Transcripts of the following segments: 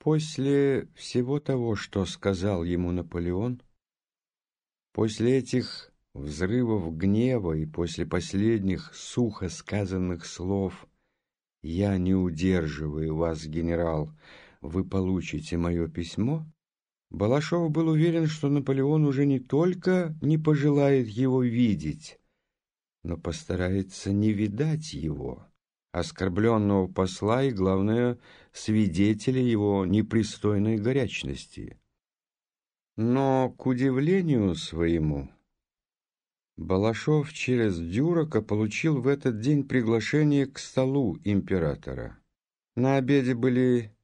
После всего того, что сказал ему Наполеон, после этих взрывов гнева и после последних сухо сказанных слов «Я не удерживаю вас, генерал, вы получите мое письмо», Балашов был уверен, что Наполеон уже не только не пожелает его видеть, но постарается не видать его оскорбленного посла и, главное, свидетеля его непристойной горячности. Но, к удивлению своему, Балашов через Дюрока получил в этот день приглашение к столу императора. На обеде были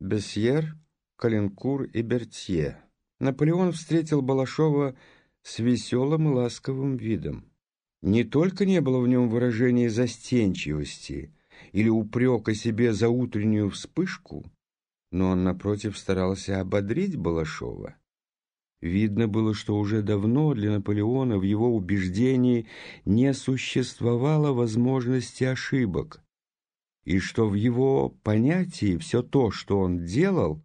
Бесьер, Калинкур и Бертье. Наполеон встретил Балашова с веселым и ласковым видом. Не только не было в нем выражения застенчивости или упрека себе за утреннюю вспышку, но он, напротив, старался ободрить Балашова. Видно было, что уже давно для Наполеона в его убеждении не существовало возможности ошибок, и что в его понятии все то, что он делал,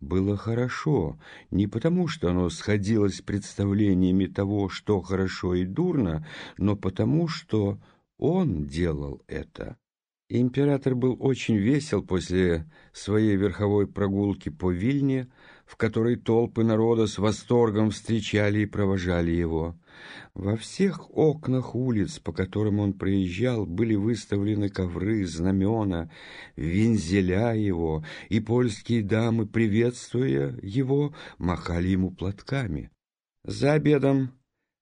было хорошо, не потому что оно сходилось с представлениями того, что хорошо и дурно, но потому что он делал это. Император был очень весел после своей верховой прогулки по Вильне, в которой толпы народа с восторгом встречали и провожали его. Во всех окнах улиц, по которым он проезжал, были выставлены ковры, знамена, вензеля его, и польские дамы, приветствуя его, махали ему платками. За обедом,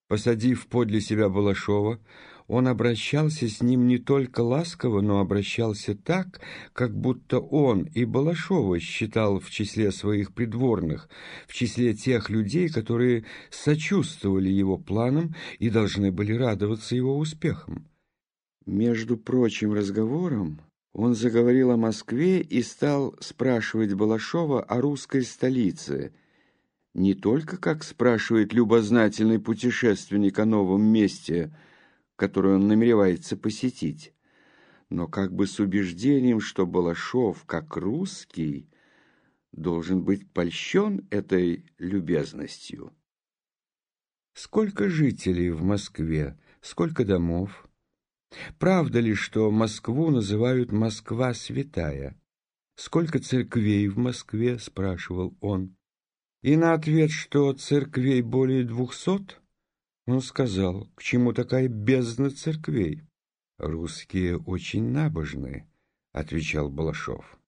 посадив подле себя Балашова, он обращался с ним не только ласково, но обращался так, как будто он и Балашова считал в числе своих придворных, в числе тех людей, которые сочувствовали его планам и должны были радоваться его успехам. Между прочим разговором он заговорил о Москве и стал спрашивать Балашова о русской столице, не только как спрашивает любознательный путешественник о новом месте – которую он намеревается посетить, но как бы с убеждением, что Балашов, как русский, должен быть польщен этой любезностью. Сколько жителей в Москве, сколько домов? Правда ли, что Москву называют Москва святая? Сколько церквей в Москве? спрашивал он. И на ответ, что церквей более двухсот, он сказал, к чему такая бездна церквей? Русские очень набожны, отвечал Балашов.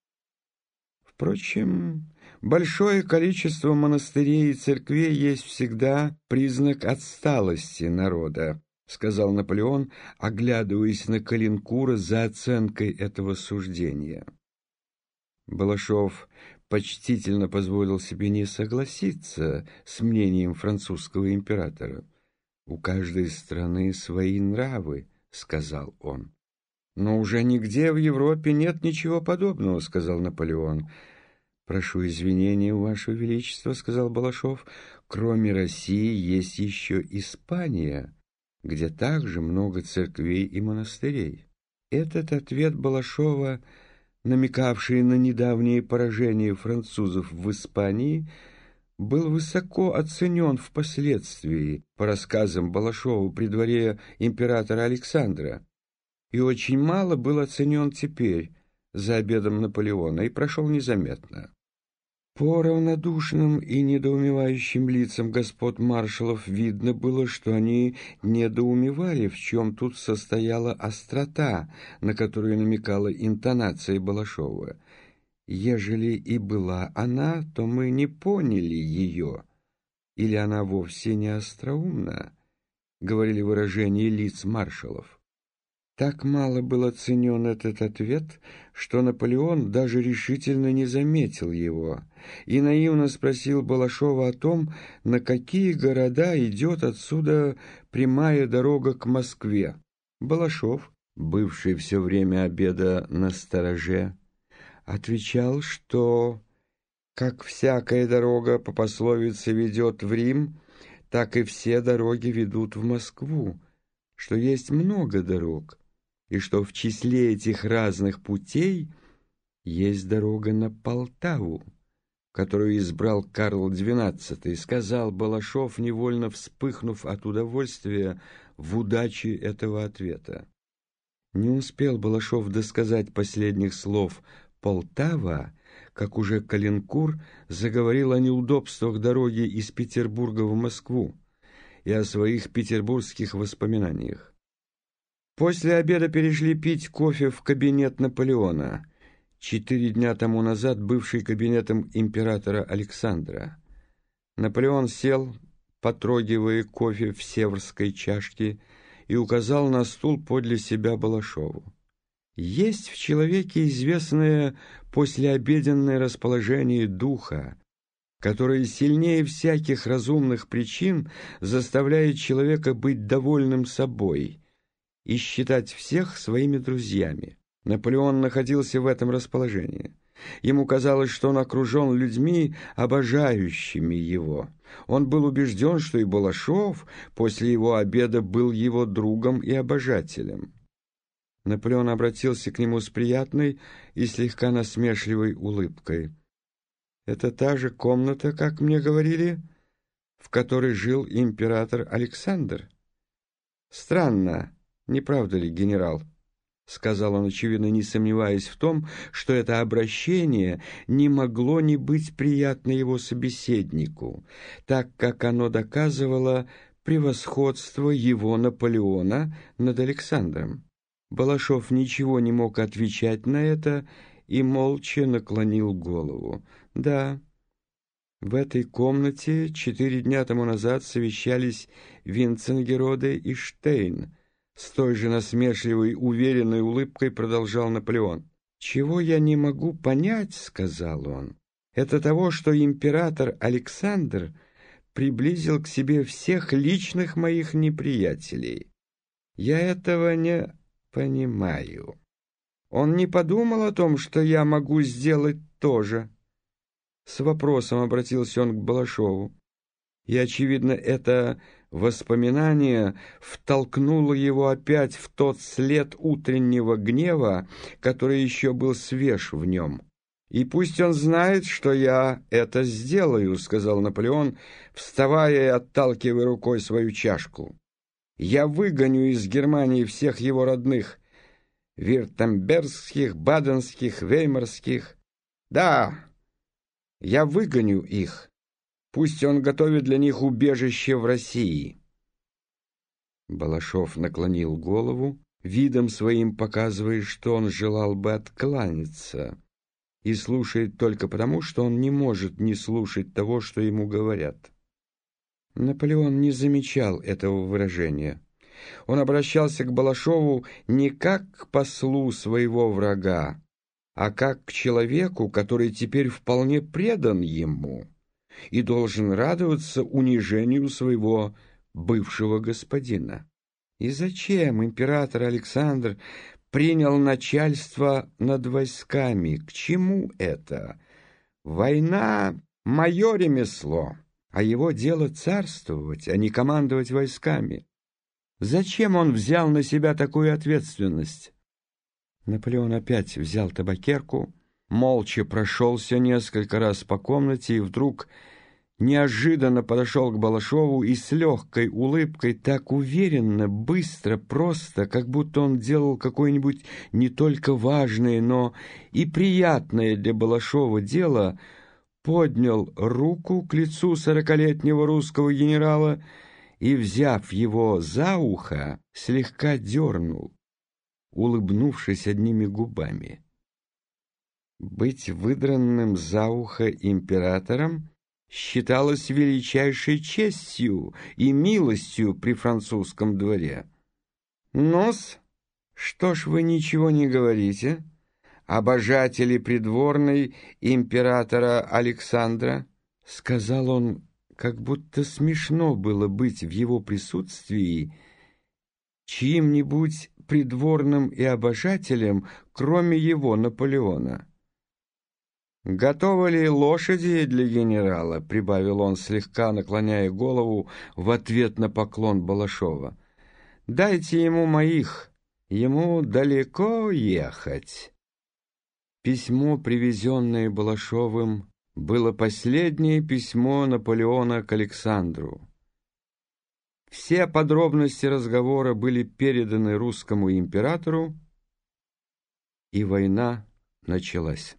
Впрочем, большое количество монастырей и церквей есть всегда признак отсталости народа, сказал Наполеон, оглядываясь на Калинкура за оценкой этого суждения. Балашов почтительно позволил себе не согласиться с мнением французского императора. «У каждой страны свои нравы», — сказал он. «Но уже нигде в Европе нет ничего подобного», — сказал Наполеон. «Прошу извинения, Ваше Величество», — сказал Балашов. «Кроме России есть еще Испания, где также много церквей и монастырей». Этот ответ Балашова, намекавший на недавнее поражение французов в Испании, — был высоко оценен впоследствии, по рассказам Балашова при дворе императора Александра, и очень мало был оценен теперь за обедом Наполеона и прошел незаметно. По равнодушным и недоумевающим лицам господ маршалов видно было, что они недоумевали, в чем тут состояла острота, на которую намекала интонация Балашова — Ежели и была она, то мы не поняли ее. Или она вовсе не остроумна, говорили выражения лиц маршалов. Так мало был оценен этот ответ, что Наполеон даже решительно не заметил его и наивно спросил Балашова о том, на какие города идет отсюда прямая дорога к Москве. Балашов, бывший все время обеда на стороже, отвечал, что, как всякая дорога по пословице ведет в Рим, так и все дороги ведут в Москву, что есть много дорог, и что в числе этих разных путей есть дорога на Полтаву. которую избрал Карл XII, сказал Балашов, невольно вспыхнув от удовольствия в удаче этого ответа. Не успел Балашов досказать последних слов «Полтава», как уже Калинкур заговорил о неудобствах дороги из Петербурга в Москву и о своих петербургских воспоминаниях. После обеда перешли пить кофе в кабинет Наполеона, четыре дня тому назад бывший кабинетом императора Александра. Наполеон сел, потрогивая кофе в северской чашке, и указал на стул подле себя Балашову. Есть в человеке известное послеобеденное расположение духа, которое сильнее всяких разумных причин заставляет человека быть довольным собой и считать всех своими друзьями. Наполеон находился в этом расположении. Ему казалось, что он окружен людьми, обожающими его. Он был убежден, что и Балашов после его обеда был его другом и обожателем. Наполеон обратился к нему с приятной и слегка насмешливой улыбкой. «Это та же комната, как мне говорили, в которой жил император Александр? Странно, не правда ли, генерал?» — сказал он, очевидно, не сомневаясь в том, что это обращение не могло не быть приятно его собеседнику, так как оно доказывало превосходство его Наполеона над Александром. Балашов ничего не мог отвечать на это и молча наклонил голову. «Да, в этой комнате четыре дня тому назад совещались Винценгероде и Штейн», с той же насмешливой, уверенной улыбкой продолжал Наполеон. «Чего я не могу понять, — сказал он, — это того, что император Александр приблизил к себе всех личных моих неприятелей. Я этого не понимаю. Он не подумал о том, что я могу сделать то же?» С вопросом обратился он к Балашову. И, очевидно, это Воспоминание втолкнуло его опять в тот след утреннего гнева, который еще был свеж в нем. «И пусть он знает, что я это сделаю», — сказал Наполеон, вставая и отталкивая рукой свою чашку. «Я выгоню из Германии всех его родных, виртембергских, баденских, веймарских. Да, я выгоню их, Пусть он готовит для них убежище в России. Балашов наклонил голову, видом своим показывая, что он желал бы откланяться, и слушает только потому, что он не может не слушать того, что ему говорят. Наполеон не замечал этого выражения. Он обращался к Балашову не как к послу своего врага, а как к человеку, который теперь вполне предан ему и должен радоваться унижению своего бывшего господина. И зачем император Александр принял начальство над войсками? К чему это? Война — мое ремесло, а его дело царствовать, а не командовать войсками. Зачем он взял на себя такую ответственность? Наполеон опять взял табакерку, молча прошелся несколько раз по комнате и вдруг неожиданно подошел к Балашову и с легкой улыбкой, так уверенно, быстро, просто, как будто он делал какое-нибудь не только важное, но и приятное для Балашова дело, поднял руку к лицу сорокалетнего русского генерала и, взяв его за ухо, слегка дернул, улыбнувшись одними губами. Быть выдранным за ухо императором считалось величайшей честью и милостью при французском дворе. Нос, что ж вы ничего не говорите? Обожатели придворной императора Александра, сказал он, как будто смешно было быть в его присутствии чьим-нибудь придворным и обожателем, кроме его Наполеона. «Готовы ли лошади для генерала?» — прибавил он, слегка наклоняя голову в ответ на поклон Балашова. «Дайте ему моих, ему далеко ехать». Письмо, привезенное Балашовым, было последнее письмо Наполеона к Александру. Все подробности разговора были переданы русскому императору, и война началась.